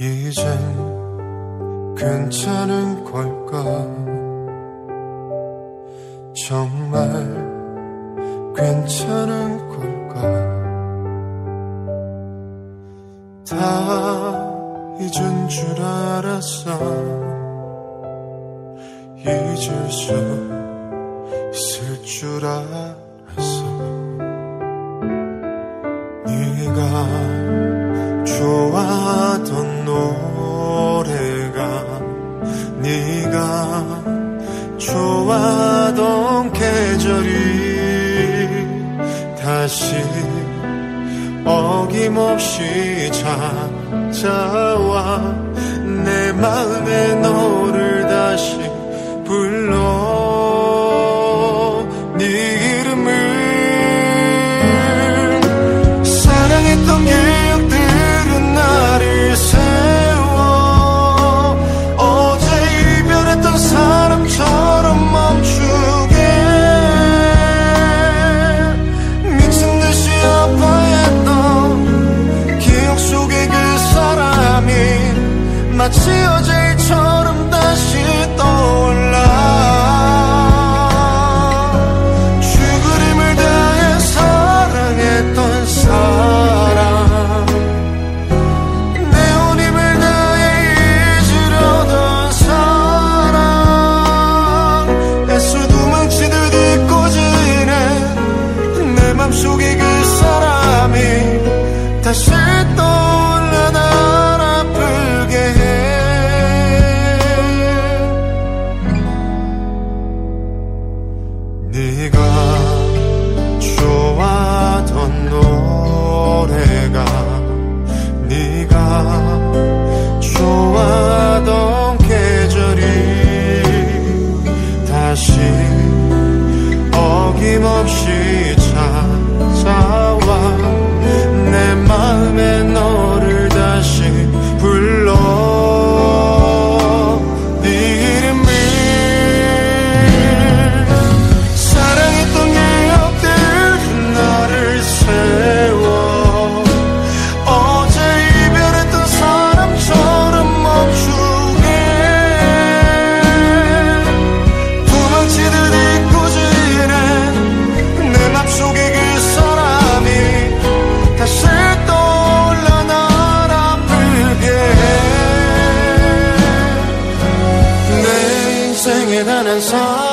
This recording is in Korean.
이제 괜찮은 걸까? 정말 괜찮은 걸까? 다 잊은 줄 알았어. 잊을 수 있을 줄 알았어. 노래가 네가 좋아하던 계절이 다시 어김없이 찾아와 내 마음에 너를 다시 불러 다시 어김없이 찾 and song.